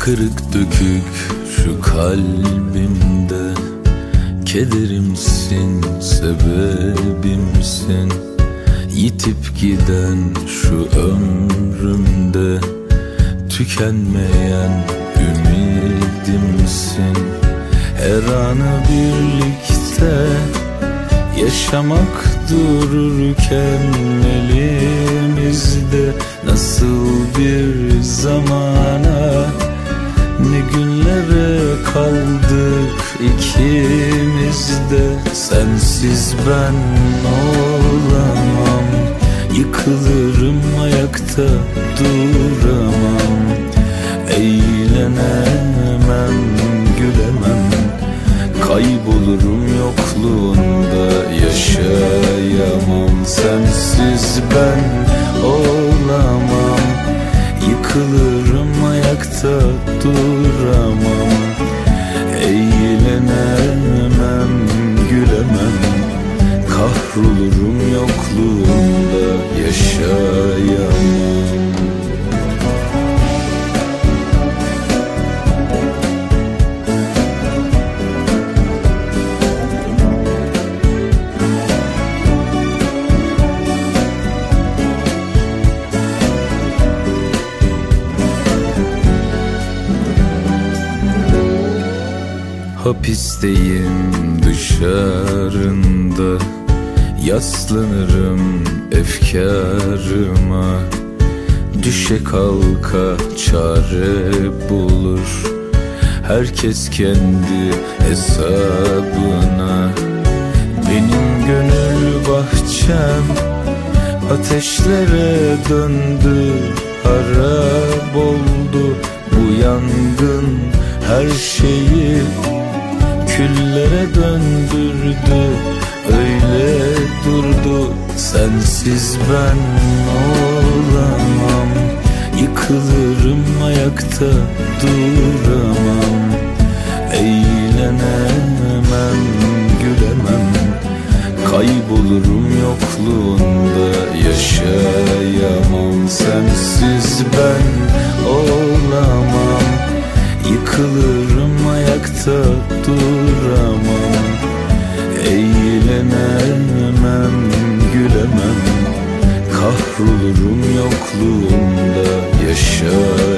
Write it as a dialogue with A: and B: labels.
A: Kırık dökük şu kalbimde. Kederimsin, sebebimsin. Yitip giden şu ömrümde. Tükenmeyen ümidimsin. Her anı birlikte Yaşamak dururken elimizde Nasıl bir zamana kaldık ikimiz de. Sensiz ben olamam. Yıkılırım ayakta duramam. Eğlenemem, gülemem. Kaybolurum yokluğunda yaşayamam. Sensiz ben olamam. Yıkılırım ayakta duramam Kahrolurum yokluğunda yaşayamam. Hapisteyim dışarında Yaslanırım efkarıma. Düşe kalka çare bulur. Herkes kendi hesabına. Benim gönül bahçem Ateşlere döndü. Harap oldu bu yangın. Her şeyi küllere döndürdü. Öyle durdu. Sensiz ben olamam. Yıkılırım ayakta duramam. Eğlenemem, gülemem. Kaybolurum yokluğunda yaşayamam. Sensiz ben olamam. Yıkılırım ayakta duramam. Eğlenemem, gülemem Kahrolurum yokluğunda yaşayamam